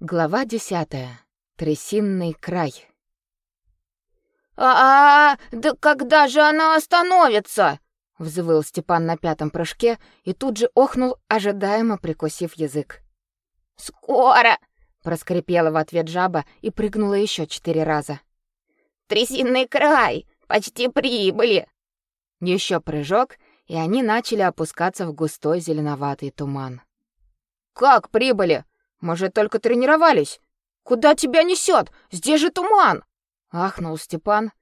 Глава десятая. Трясинный край. А, -а, а Да когда же она остановится?» — взвыл Степан на пятом прыжке и тут же охнул, ожидаемо прикусив язык. «Скоро!» — проскрипела в ответ жаба и прыгнула еще четыре раза. «Трясинный край! Почти прибыли!» Еще прыжок, и они начали опускаться в густой зеленоватый туман. «Как прибыли?» Мы же только тренировались. Куда тебя несет? Здесь же туман!» Ахнул Степан.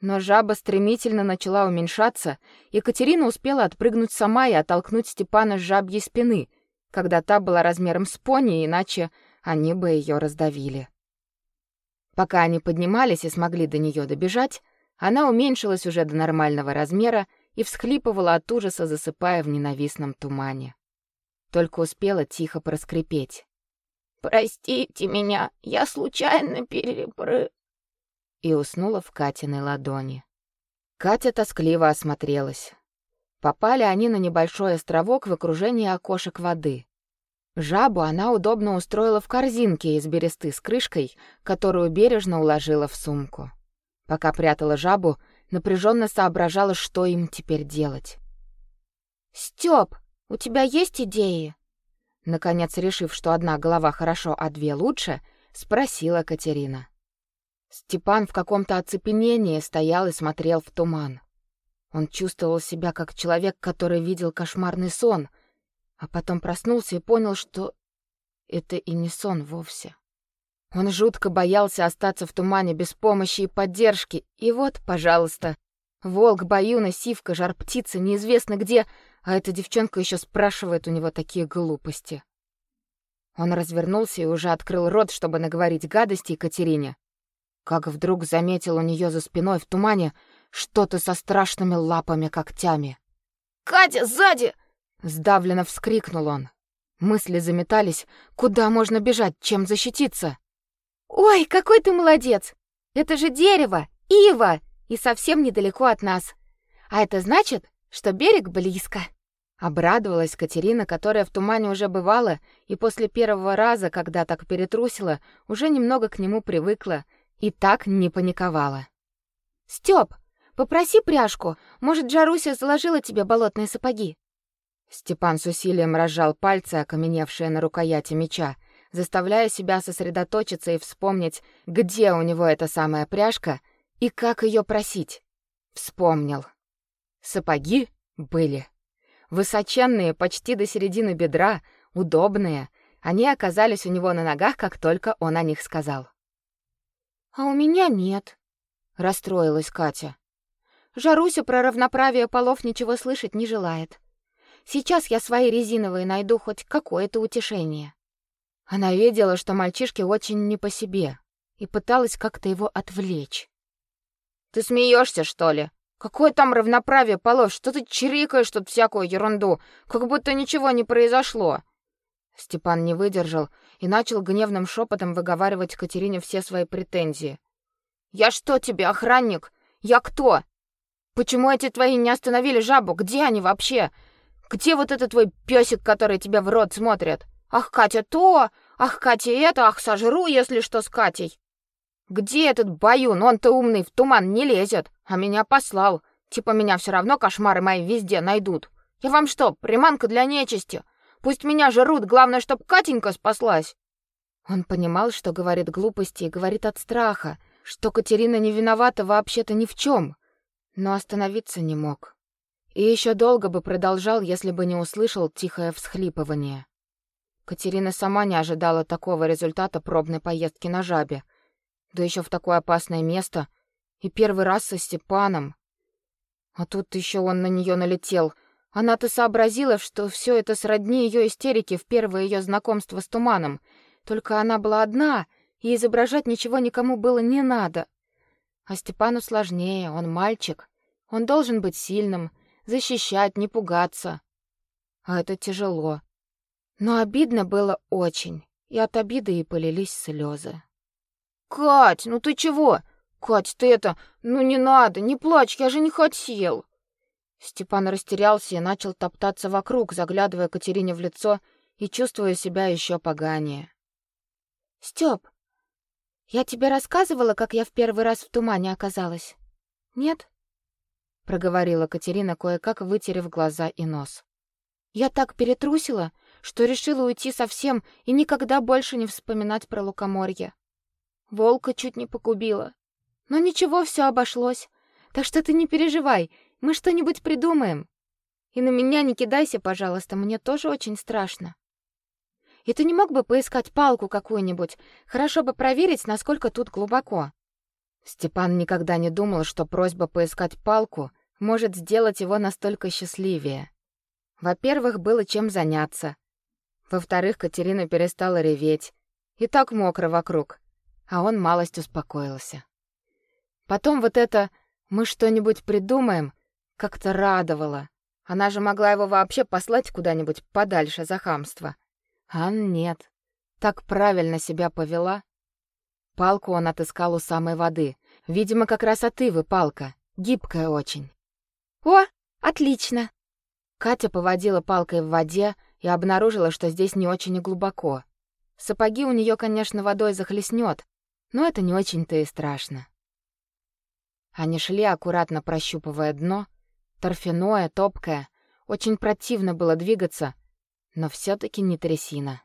Но жаба стремительно начала уменьшаться, и Катерина успела отпрыгнуть сама и оттолкнуть Степана с жабьей спины, когда та была размером с пони, иначе они бы ее раздавили. Пока они поднимались и смогли до нее добежать, она уменьшилась уже до нормального размера и всхлипывала от ужаса, засыпая в ненавистном тумане. Только успела тихо проскрипеть. Простите меня, я случайно перепры...» И уснула в Катиной ладони. Катя тоскливо осмотрелась. Попали они на небольшой островок в окружении окошек воды. Жабу она удобно устроила в корзинке из бересты с крышкой, которую бережно уложила в сумку. Пока прятала жабу, напряженно соображала, что им теперь делать. «Стёп, у тебя есть идеи?» Наконец, решив, что одна голова хорошо, а две лучше, спросила Катерина. Степан в каком-то оцепенении стоял и смотрел в туман. Он чувствовал себя как человек, который видел кошмарный сон, а потом проснулся и понял, что это и не сон вовсе. Он жутко боялся остаться в тумане без помощи и поддержки. И вот, пожалуйста, волк, баюна, сивка, жар-птица, неизвестно где, а эта девчонка еще спрашивает у него такие глупости. Он развернулся и уже открыл рот, чтобы наговорить гадости Екатерине, как вдруг заметил у нее за спиной в тумане что-то со страшными лапами-когтями. «Катя, сзади!» — сдавленно вскрикнул он. Мысли заметались, куда можно бежать, чем защититься. «Ой, какой ты молодец! Это же дерево, ива, и совсем недалеко от нас. А это значит, что берег близко. Обрадовалась Катерина, которая в тумане уже бывала, и после первого раза, когда так перетрусила, уже немного к нему привыкла и так не паниковала. Стёп, попроси пряжку, может, Джаруся заложила тебе болотные сапоги. Степан с усилием разжал пальцы, окаменевшие на рукояти меча, заставляя себя сосредоточиться и вспомнить, где у него эта самая пряжка и как ее просить. Вспомнил. Сапоги были. Высоченные, почти до середины бедра, удобные. Они оказались у него на ногах, как только он о них сказал. «А у меня нет», — расстроилась Катя. «Жаруся про равноправие полов ничего слышать не желает. Сейчас я свои резиновые найду хоть какое-то утешение». Она видела, что мальчишке очень не по себе, и пыталась как-то его отвлечь. «Ты смеешься, что ли?» Какое там равноправие полов? Что ты чирикаешь тут всякую ерунду, как будто ничего не произошло. Степан не выдержал и начал гневным шепотом выговаривать Катерине все свои претензии. Я что тебе, охранник? Я кто? Почему эти твои не остановили жабу? Где они вообще? Где вот этот твой песик, который тебя в рот смотрит? Ах, Катя то, ах, Катя это, ах, сожру, если что с Катей. Где этот Баюн? Он-то умный, в туман не лезет, а меня послал. Типа меня все равно кошмары мои везде найдут. Я вам что, приманка для нечисти? Пусть меня жрут, главное, чтоб Катенька спаслась. Он понимал, что говорит глупости и говорит от страха, что Катерина не виновата вообще-то ни в чем, но остановиться не мог. И еще долго бы продолжал, если бы не услышал тихое всхлипывание. Катерина сама не ожидала такого результата пробной поездки на жабе — да еще в такое опасное место, и первый раз со Степаном. А тут еще он на нее налетел. Она-то сообразила, что все это сродни ее истерике в первое ее знакомство с туманом. Только она была одна, и изображать ничего никому было не надо. А Степану сложнее, он мальчик. Он должен быть сильным, защищать, не пугаться. А это тяжело. Но обидно было очень, и от обиды и полились слезы. Кать, ну ты чего? Кать, ты это, ну не надо, не плачь, я же не хотел. Степан растерялся и начал топтаться вокруг, заглядывая Катерине в лицо и чувствуя себя еще поганее. Стёп, я тебе рассказывала, как я в первый раз в тумане оказалась? Нет? проговорила Катерина, кое-как вытерев глаза и нос. Я так перетрусила, что решила уйти совсем и никогда больше не вспоминать про лукоморье. Волка чуть не погубила. Но ничего, все обошлось. Так что ты не переживай, мы что-нибудь придумаем. И на меня не кидайся, пожалуйста, мне тоже очень страшно. И ты не мог бы поискать палку какую-нибудь? Хорошо бы проверить, насколько тут глубоко. Степан никогда не думал, что просьба поискать палку может сделать его настолько счастливее. Во-первых, было чем заняться. Во-вторых, Катерина перестала реветь. И так мокро вокруг. А он малость успокоился. Потом вот это «мы что-нибудь придумаем» как-то радовало. Она же могла его вообще послать куда-нибудь подальше за хамство. А нет. Так правильно себя повела. Палку он отыскал у самой воды. Видимо, как раз от ивы палка. Гибкая очень. «О, отлично!» Катя поводила палкой в воде и обнаружила, что здесь не очень глубоко. Сапоги у нее, конечно, водой захлестнет, но это не очень-то и страшно. Они шли, аккуратно прощупывая дно, торфяное, топкое. Очень противно было двигаться, но все таки не трясина.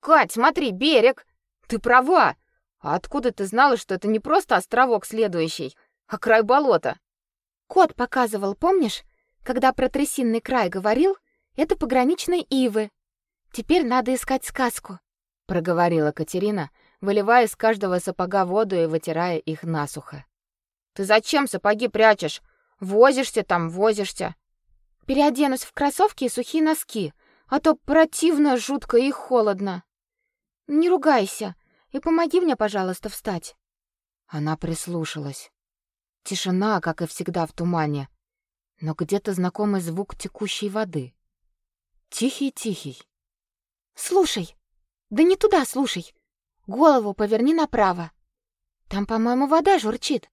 «Кать, смотри, берег! Ты права! А откуда ты знала, что это не просто островок следующий, а край болота?» Кот показывал, помнишь? Когда про трясинный край говорил, это пограничные ивы. Теперь надо искать сказку, проговорила Катерина, выливая из каждого сапога воду и вытирая их насухо. Ты зачем сапоги прячешь? Возишься там, возишься. Переоденусь в кроссовки и сухие носки, а то противно, жутко и холодно. Не ругайся и помоги мне, пожалуйста, встать. Она прислушалась. Тишина, как и всегда в тумане, но где-то знакомый звук текущей воды. Тихий-тихий. Слушай. Да не туда, слушай. Голову поверни направо. Там, по-моему, вода журчит.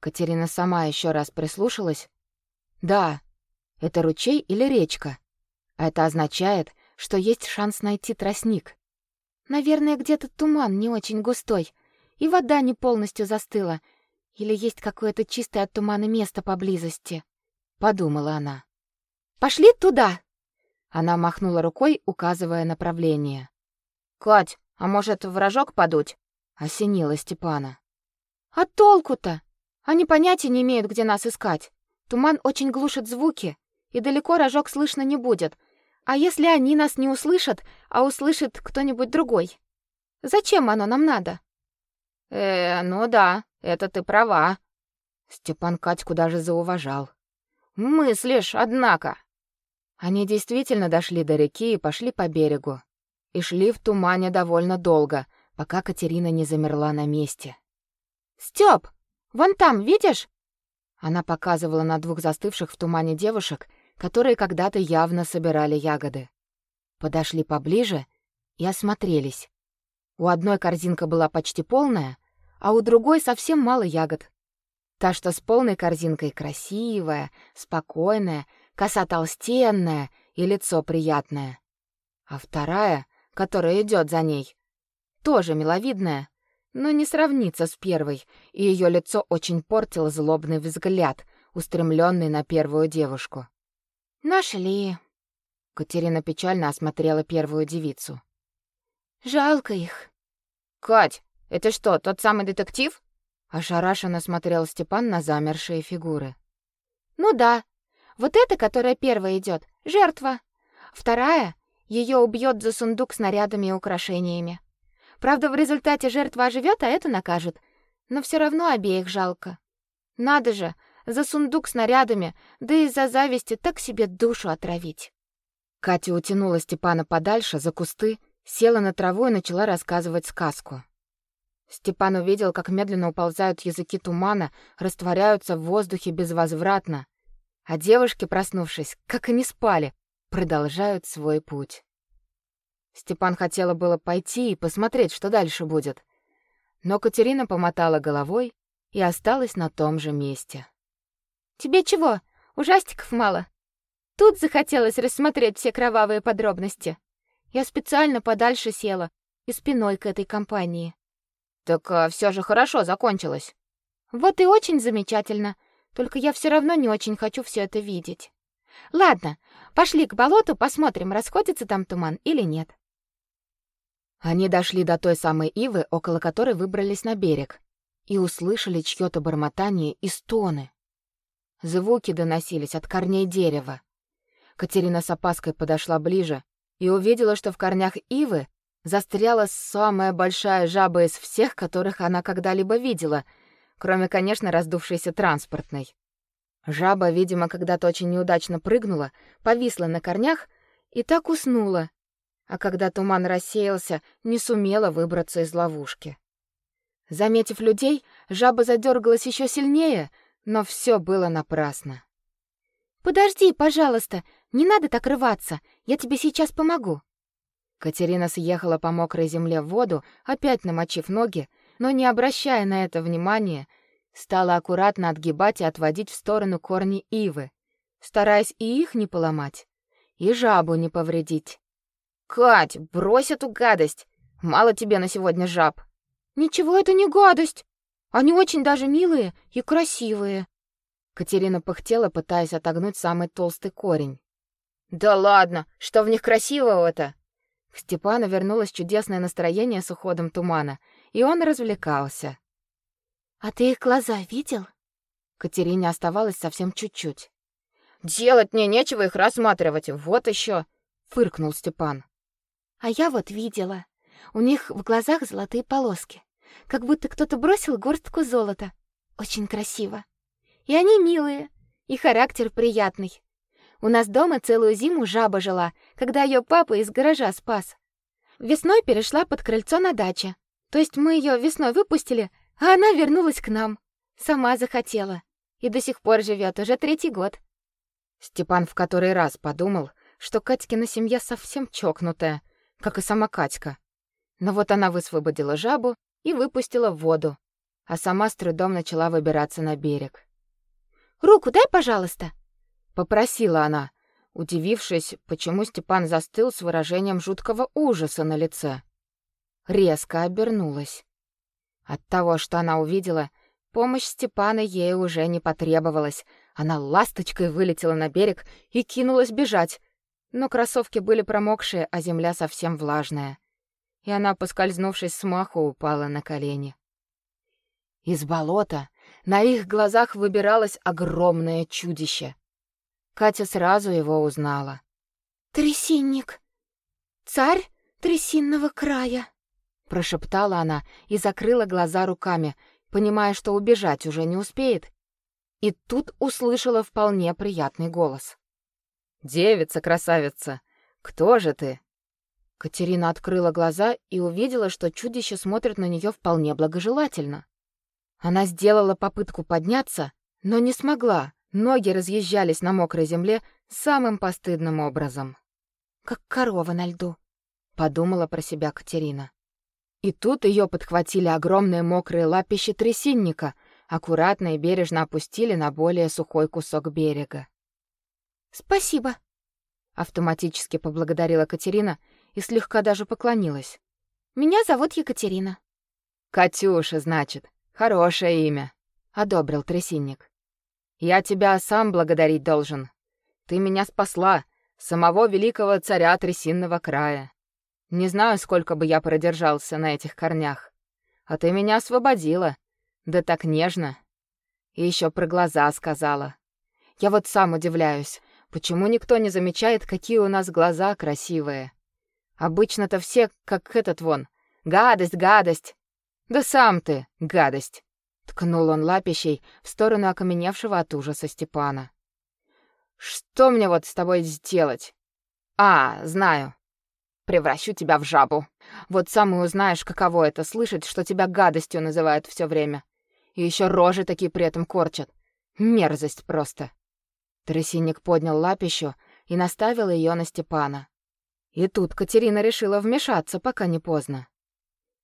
Катерина сама еще раз прислушалась. Да, это ручей или речка. А это означает, что есть шанс найти тростник. Наверное, где-то туман не очень густой, и вода не полностью застыла, или есть какое-то чистое от тумана место поблизости, подумала она. Пошли туда. Она махнула рукой, указывая направление. Кать, а может, вражок подуть? осенила Степана. А толку-то? Они понятия не имеют, где нас искать. Туман очень глушит звуки, и далеко рожок слышно не будет. А если они нас не услышат, а услышит кто-нибудь другой? Зачем оно нам надо? Э, ну да, это ты права. Степан Катьку даже зауважал. Мыслишь, однако. Они действительно дошли до реки и пошли по берегу. И шли в тумане довольно долго, пока Катерина не замерла на месте. Стёп, вон там, видишь? Она показывала на двух застывших в тумане девушек, которые когда-то явно собирали ягоды. Подошли поближе и осмотрелись. У одной корзинка была почти полная, а у другой совсем мало ягод. Та, что с полной корзинкой, красивая, спокойная, коса толстенная и лицо приятное. А вторая, которая идет за ней, тоже миловидная, но не сравнится с первой, и ее лицо очень портил злобный взгляд, устремленный на первую девушку. «Нашли!» Катерина печально осмотрела первую девицу. «Жалко их». «Кать, это что, тот самый детектив? Ошарашенно смотрел Степан на замершие фигуры. Ну да. Вот эта, которая первая идет, жертва. Вторая ее убьет за сундук с нарядами и украшениями. Правда, в результате жертва оживет, а это накажет. Но все равно обеих жалко. Надо же, за сундук с нарядами, да и за зависти так себе душу отравить. Катя утянула Степана подальше за кусты, села на траву и начала рассказывать сказку. Степан увидел, как медленно уползают языки тумана, растворяются в воздухе безвозвратно. А девушки, проснувшись, как и не спали, продолжают свой путь. Степан хотела было пойти и посмотреть, что дальше будет. Но Катерина помотала головой и осталась на том же месте. «Тебе чего, ужастиков мало? Тут захотелось рассмотреть все кровавые подробности. Я специально подальше села, и спиной к этой компании. Так а, все же хорошо закончилось. Вот и очень замечательно. Только я все равно не очень хочу все это видеть. Ладно, пошли к болоту, посмотрим, расходится там туман или нет. Они дошли до той самой ивы, около которой выбрались на берег, и услышали чьё-то бормотание и стоны. Звуки доносились от корней дерева. Катерина с опаской подошла ближе и увидела, что в корнях ивы застряла самая большая жаба из всех, которых она когда-либо видела, кроме, конечно, раздувшейся транспортной. Жаба, видимо, когда-то очень неудачно прыгнула, повисла на корнях и так уснула. А когда туман рассеялся, не сумела выбраться из ловушки. Заметив людей, жаба задергалась еще сильнее, но все было напрасно. Подожди, пожалуйста, не надо так рваться. Я тебе сейчас помогу. Катерина съехала по мокрой земле в воду, опять намочив ноги, но не обращая на это внимания, Стала аккуратно отгибать и отводить в сторону корни ивы, стараясь и их не поломать, и жабу не повредить. «Кать, брось эту гадость! Мало тебе на сегодня жаб!» «Ничего, это не гадость! Они очень даже милые и красивые!» Катерина пыхтела, пытаясь отогнуть самый толстый корень. «Да ладно! Что в них красивого-то?» К Степану вернулось чудесное настроение с уходом тумана, и он развлекался. А ты их глаза видел? Катерине оставалось совсем чуть-чуть. Делать мне нечего их рассматривать. Вот еще, фыркнул Степан. А я вот видела. У них в глазах золотые полоски, как будто кто-то бросил горстку золота. Очень красиво. И они милые, и характер приятный. У нас дома целую зиму жаба жила, когда ее папа из гаража спас. Весной перешла под крыльцо на даче. То есть мы ее весной выпустили, а она вернулась к нам. Сама захотела. И до сих пор живет уже третий год. Степан в который раз подумал, что Катькина семья совсем чокнутая, как и сама Катька. Но вот она высвободила жабу и выпустила в воду, а сама с трудом начала выбираться на берег. «Руку дай, пожалуйста!» — попросила она, удивившись, почему Степан застыл с выражением жуткого ужаса на лице. Резко обернулась. От того, что она увидела, помощь Степана ей уже не потребовалась. Она ласточкой вылетела на берег и кинулась бежать. Но кроссовки были промокшие, а земля совсем влажная. И она, поскользнувшись с маху, упала на колени. Из болота на их глазах выбиралось огромное чудище. Катя сразу его узнала. «Трясинник! Царь трясинного края!» Прошептала она и закрыла глаза руками, понимая, что убежать уже не успеет. И тут услышала вполне приятный голос. «Девица, красавица, кто же ты?» Катерина открыла глаза и увидела, что чудище смотрит на нее вполне благожелательно. Она сделала попытку подняться, но не смогла. Ноги разъезжались на мокрой земле самым постыдным образом. «Как корова на льду», — подумала про себя Катерина. И тут ее подхватили огромные мокрые лапищи трясинника, аккуратно и бережно опустили на более сухой кусок берега. «Спасибо», — автоматически поблагодарила Катерина и слегка даже поклонилась. «Меня зовут Екатерина». «Катюша, значит. Хорошее имя», — одобрил трясинник. «Я тебя сам благодарить должен. Ты меня спасла, самого великого царя трясинного края. Не знаю, сколько бы я продержался на этих корнях. А ты меня освободила. Да так нежно. И еще про глаза сказала. Я вот сам удивляюсь, почему никто не замечает, какие у нас глаза красивые. Обычно-то все, как этот вон. Гадость, гадость. Да сам ты, гадость. Ткнул он лапищей в сторону окаменевшего от ужаса Степана. Что мне вот с тобой сделать? А, знаю превращу тебя в жабу. Вот сам и узнаешь, каково это слышать, что тебя гадостью называют все время. И еще рожи такие при этом корчат. Мерзость просто. Трясинник поднял лапищу и наставил ее на Степана. И тут Катерина решила вмешаться, пока не поздно.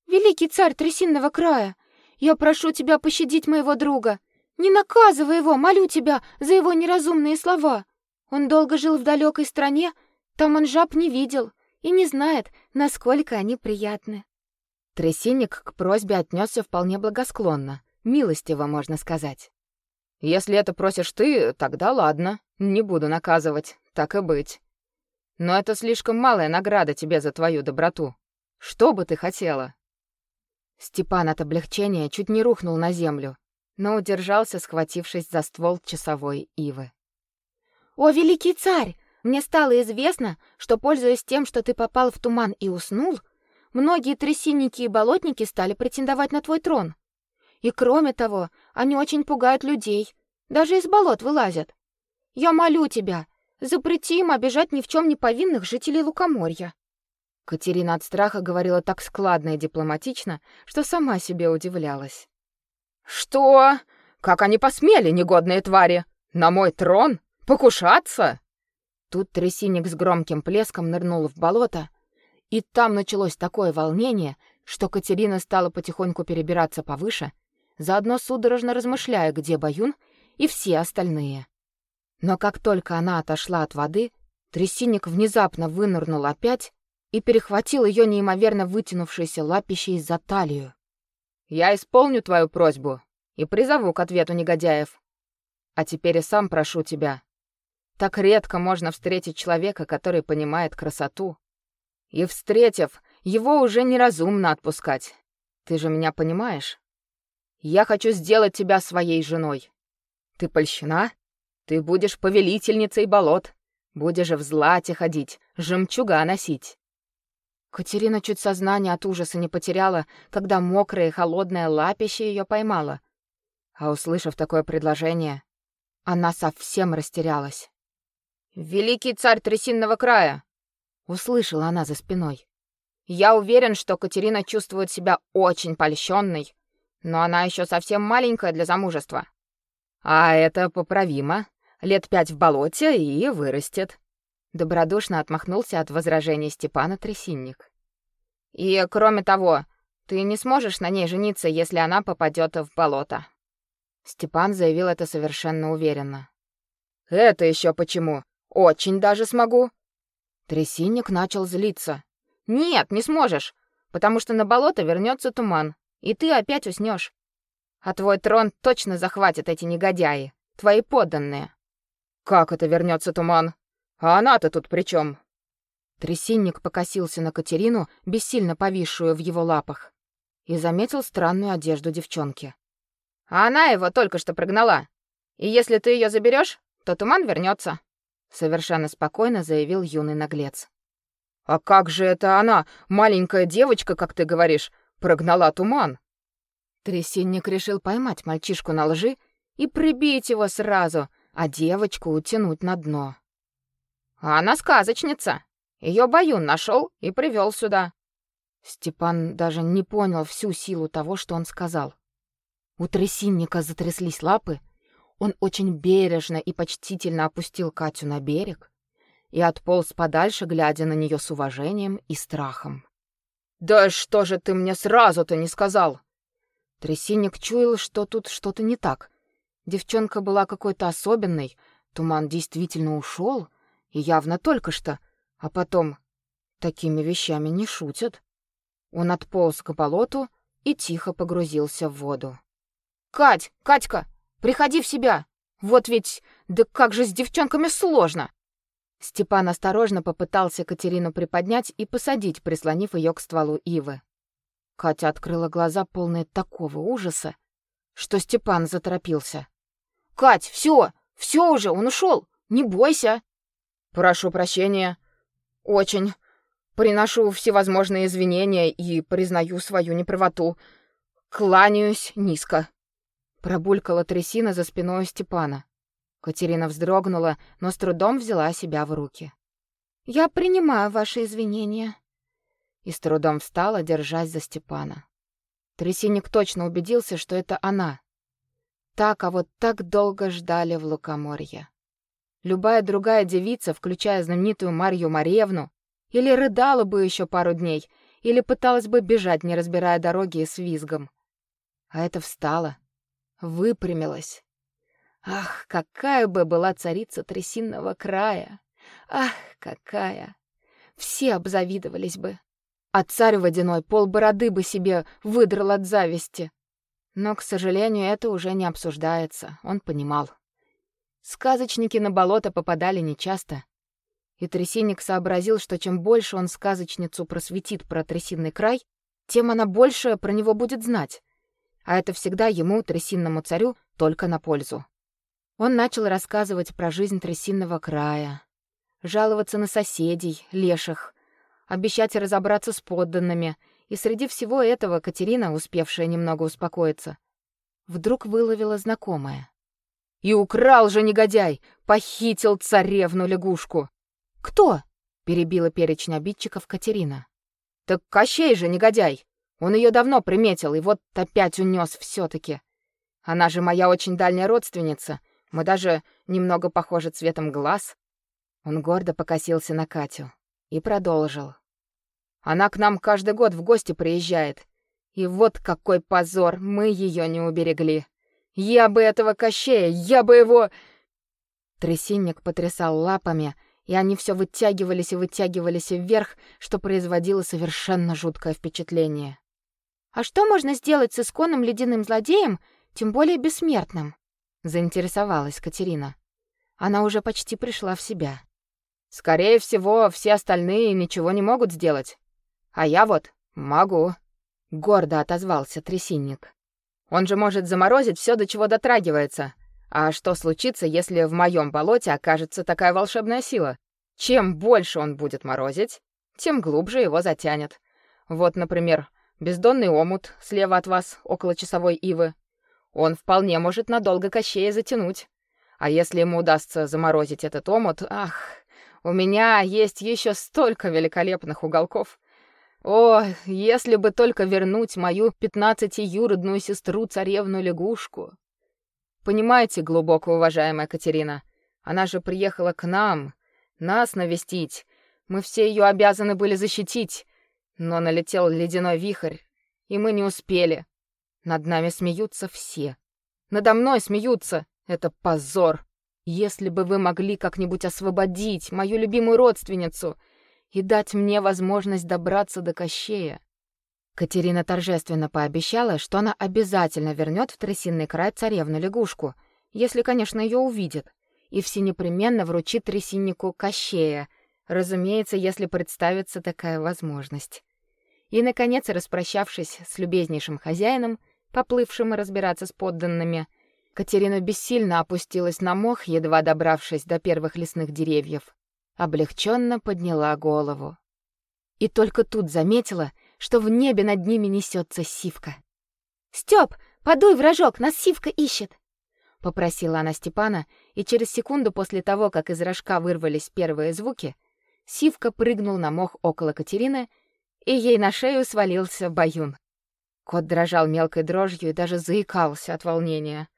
«Великий царь Трясинного края, я прошу тебя пощадить моего друга. Не наказывай его, молю тебя, за его неразумные слова. Он долго жил в далекой стране, там он жаб не видел, и не знает, насколько они приятны. Трясинник к просьбе отнесся вполне благосклонно, милостиво, можно сказать. «Если это просишь ты, тогда ладно, не буду наказывать, так и быть. Но это слишком малая награда тебе за твою доброту. Что бы ты хотела?» Степан от облегчения чуть не рухнул на землю, но удержался, схватившись за ствол часовой ивы. «О, великий царь! Мне стало известно, что, пользуясь тем, что ты попал в туман и уснул, многие трясинники и болотники стали претендовать на твой трон. И кроме того, они очень пугают людей, даже из болот вылазят. Я молю тебя, запрети им обижать ни в чем не повинных жителей Лукоморья. Катерина от страха говорила так складно и дипломатично, что сама себе удивлялась. Что? Как они посмели, негодные твари, на мой трон покушаться? Тут трясинник с громким плеском нырнул в болото, и там началось такое волнение, что Катерина стала потихоньку перебираться повыше, заодно судорожно размышляя, где Баюн и все остальные. Но как только она отошла от воды, трясинник внезапно вынырнул опять и перехватил ее неимоверно вытянувшейся лапищей за талию. «Я исполню твою просьбу и призову к ответу негодяев. А теперь и сам прошу тебя. Так редко можно встретить человека, который понимает красоту. И, встретив, его уже неразумно отпускать. Ты же меня понимаешь? Я хочу сделать тебя своей женой. Ты польщена? Ты будешь повелительницей болот. Будешь в злате ходить, жемчуга носить. Катерина чуть сознание от ужаса не потеряла, когда мокрая и холодная лапище ее поймала. А услышав такое предложение, она совсем растерялась. «Великий царь Трясинного края!» — услышала она за спиной. «Я уверен, что Катерина чувствует себя очень польщенной, но она еще совсем маленькая для замужества». «А это поправимо. Лет пять в болоте и вырастет». Добродушно отмахнулся от возражений Степана Трясинник. «И кроме того, ты не сможешь на ней жениться, если она попадет в болото». Степан заявил это совершенно уверенно. «Это еще почему? Очень даже смогу». Трясинник начал злиться. «Нет, не сможешь, потому что на болото вернется туман, и ты опять уснешь. А твой трон точно захватят эти негодяи, твои подданные». «Как это вернется туман? А она-то тут при чем? Трясинник покосился на Катерину, бессильно повисшую в его лапах, и заметил странную одежду девчонки. А она его только что прогнала. И если ты ее заберешь, то туман вернется, совершенно спокойно заявил юный наглец. А как же это она, маленькая девочка, как ты говоришь, прогнала туман? Трясинник решил поймать мальчишку на лжи и прибить его сразу, а девочку утянуть на дно. А она сказочница. Ее Баюн нашел и привел сюда. Степан даже не понял всю силу того, что он сказал. У трясинника затряслись лапы, он очень бережно и почтительно опустил Катю на берег и отполз подальше, глядя на нее с уважением и страхом. «Да что же ты мне сразу-то не сказал?» Трясинник чуял, что тут что-то не так. Девчонка была какой-то особенной, туман действительно ушел, и явно только что, а потом... Такими вещами не шутят. Он отполз к болоту и тихо погрузился в воду. Кать, Катька, приходи в себя. Вот ведь, да как же с девчонками сложно. Степан осторожно попытался Катерину приподнять и посадить, прислонив ее к стволу ивы. Катя открыла глаза, полные такого ужаса, что Степан заторопился. Кать, все, все уже, он ушел. Не бойся. Прошу прощения. Очень. Приношу всевозможные извинения и признаю свою неправоту. Кланяюсь низко. Пробулькала трясина за спиной Степана. Катерина вздрогнула, но с трудом взяла себя в руки. «Я принимаю ваши извинения». И с трудом встала, держась за Степана. Трясинник точно убедился, что это она. Та, кого так долго ждали в Лукоморье. Любая другая девица, включая знаменитую Марью Марьевну, или рыдала бы еще пару дней, или пыталась бы бежать, не разбирая дороги и с визгом. А это встала, выпрямилась. Ах, какая бы была царица трясинного края! Ах, какая! Все обзавидовались бы. а царь водяной пол бороды бы себе выдрал от зависти. Но, к сожалению, это уже не обсуждается, он понимал. Сказочники на болото попадали нечасто, и Трясинник сообразил, что чем больше он сказочницу просветит про Трясинный край, тем она больше про него будет знать. А это всегда ему, Трясинному царю, только на пользу. Он начал рассказывать про жизнь Трясинного края, жаловаться на соседей, леших, обещать разобраться с подданными, и среди всего этого Катерина, успевшая немного успокоиться, вдруг выловила знакомое. «И украл же негодяй! Похитил царевну-лягушку!» «Кто?» — перебила перечень обидчиков Катерина. «Так Кощей же негодяй! Он ее давно приметил, и вот опять унес все таки Она же моя очень дальняя родственница, мы даже немного похожи цветом глаз». Он гордо покосился на Катю и продолжил. «Она к нам каждый год в гости приезжает. И вот какой позор, мы ее не уберегли. Я бы этого Кощея, я бы его...» Трясинник потрясал лапами, и они все вытягивались и вытягивались вверх, что производило совершенно жуткое впечатление. «А что можно сделать с исконным ледяным злодеем, тем более бессмертным?» — заинтересовалась Катерина. Она уже почти пришла в себя. «Скорее всего, все остальные ничего не могут сделать. А я вот могу», — гордо отозвался Трясинник. «Он же может заморозить все, до чего дотрагивается, а что случится, если в моем болоте окажется такая волшебная сила? Чем больше он будет морозить, тем глубже его затянет. Вот, например, бездонный омут слева от вас, около часовой ивы. Он вполне может надолго Кощея затянуть. А если ему удастся заморозить этот омут, ах, у меня есть еще столько великолепных уголков. О, если бы только вернуть мою пятнадцатиюродную сестру царевну лягушку. Понимаете, глубоко уважаемая Катерина, она же приехала к нам, нас навестить. Мы все ее обязаны были защитить, но налетел ледяной вихрь, и мы не успели. Над нами смеются все. Надо мной смеются. Это позор. Если бы вы могли как-нибудь освободить мою любимую родственницу и дать мне возможность добраться до Кощея. Катерина торжественно пообещала, что она обязательно вернет в трясинный край царевну-лягушку, если, конечно, ее увидит, и всенепременно вручит трясиннику Кощея, разумеется, если представится такая возможность. И, наконец, распрощавшись с любезнейшим хозяином, поплывшим разбираться с подданными, Катерина бессильно опустилась на мох, едва добравшись до первых лесных деревьев. Облегченно подняла голову. И только тут заметила, что в небе над ними несется сивка. «Стёп, подуй в рожок, нас сивка ищет!» Попросила она Степана, и через секунду после того, как из рожка вырвались первые звуки, сивка прыгнул на мох около Катерины, и ей на шею свалился баюн. Кот дрожал мелкой дрожью и даже заикался от волнения.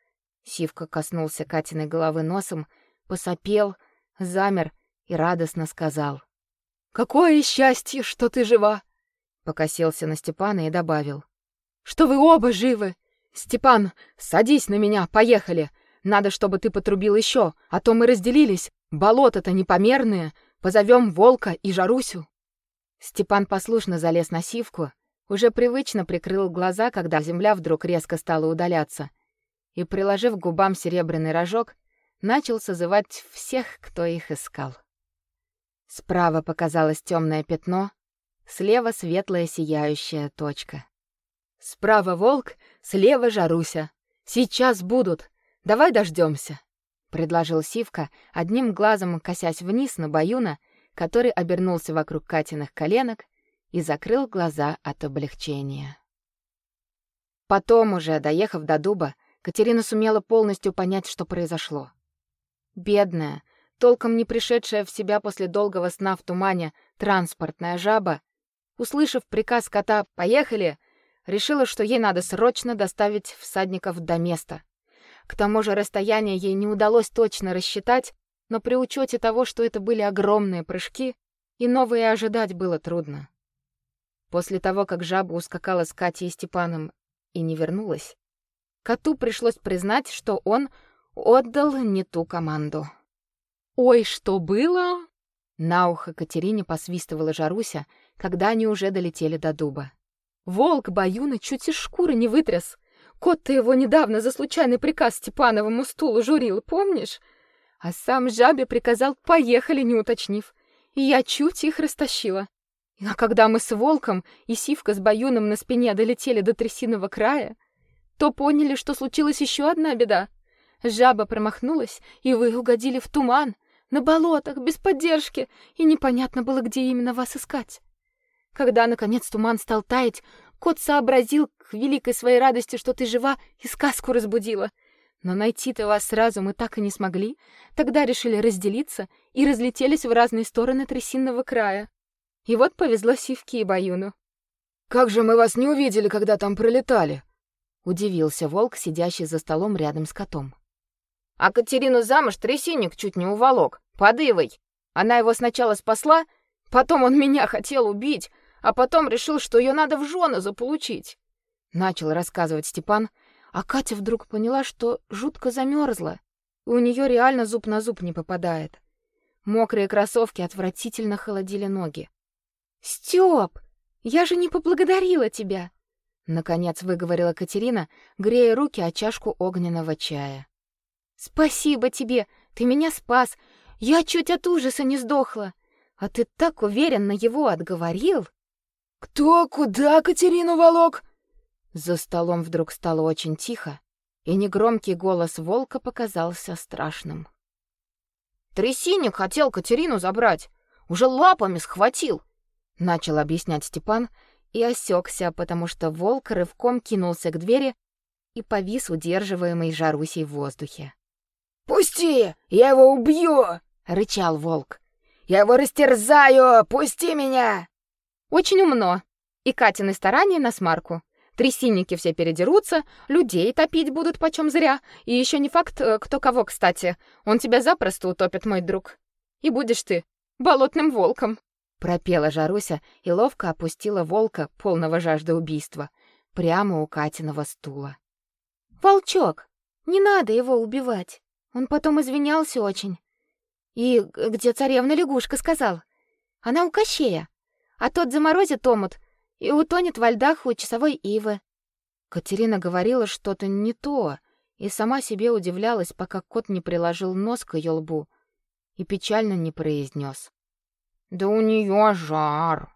Сивка коснулся Катиной головы носом, посопел, замер и радостно сказал. «Какое счастье, что ты жива! Покосился на Степана и добавил: "Что вы оба живы? Степан, садись на меня, поехали. Надо, чтобы ты потрубил еще, а то мы разделились. Болото-то непомерное. Позовем Волка и Жарусю". Степан послушно залез на сивку, уже привычно прикрыл глаза, когда земля вдруг резко стала удаляться, и, приложив к губам серебряный рожок, начал созывать всех, кто их искал. Справа показалось темное пятно, Слева светлая сияющая точка. Справа волк, слева Жаруся. Сейчас будут. Давай дождемся, предложил Сивка, одним глазом косясь вниз на Баюна, который обернулся вокруг Катиных коленок и закрыл глаза от облегчения. Потом уже, доехав до дуба, Катерина сумела полностью понять, что произошло. Бедная, толком не пришедшая в себя после долгого сна в тумане транспортная жаба услышав приказ кота «Поехали!», решила, что ей надо срочно доставить всадников до места. К тому же расстояние ей не удалось точно рассчитать, но при учете того, что это были огромные прыжки, и новые ожидать было трудно. После того, как жаба ускакала с Катей и Степаном и не вернулась, коту пришлось признать, что он отдал не ту команду. «Ой, что было?» На ухо Катерине посвистывала Жаруся, когда они уже долетели до дуба. Волк Баюна чуть из шкуры не вытряс. Кот-то его недавно за случайный приказ Степановому стулу журил, помнишь? А сам жабе приказал «поехали», не уточнив. И я чуть их растащила. А когда мы с волком и Сивка с Баюном на спине долетели до трясиного края, то поняли, что случилась еще одна беда. Жаба промахнулась, и вы угодили в туман, на болотах, без поддержки, и непонятно было, где именно вас искать. Когда, наконец, туман стал таять, кот сообразил к великой своей радости, что ты жива, и сказку разбудила. Но найти-то вас сразу мы так и не смогли. Тогда решили разделиться и разлетелись в разные стороны трясинного края. И вот повезло Сивке и Баюну. «Как же мы вас не увидели, когда там пролетали?» — удивился волк, сидящий за столом рядом с котом. А Катерину замуж трясинник чуть не уволок. Подывой. Она его сначала спасла, потом он меня хотел убить, а потом решил, что ее надо в жены заполучить. Начал рассказывать Степан, а Катя вдруг поняла, что жутко замерзла. У нее реально зуб на зуб не попадает. Мокрые кроссовки отвратительно холодили ноги. Стёп, я же не поблагодарила тебя, наконец выговорила Катерина, грея руки о чашку огненного чая. Спасибо тебе, ты меня спас. Я чуть от ужаса не сдохла. А ты так уверенно его отговорил. Кто куда Катерину волок? За столом вдруг стало очень тихо, и негромкий голос волка показался страшным. Трясинник хотел Катерину забрать, уже лапами схватил, начал объяснять Степан и осекся, потому что волк рывком кинулся к двери и повис удерживаемый Жарусей в воздухе. «Пусти! Я его убью!» — рычал волк. «Я его растерзаю! Пусти меня!» Очень умно. И Катины старания на смарку. Трясинники все передерутся, людей топить будут почем зря. И еще не факт, э, кто кого, кстати. Он тебя запросто утопит, мой друг. И будешь ты болотным волком. Пропела Жаруся и ловко опустила волка, полного жажды убийства, прямо у Катиного стула. «Волчок, не надо его убивать. Он потом извинялся очень. И где царевна-лягушка сказал? Она у Кощея. А тот заморозит омут и утонет во льдах у часовой ивы. Катерина говорила что-то не то и сама себе удивлялась, пока кот не приложил нос к ее лбу и печально не произнес: "Да у нее жар".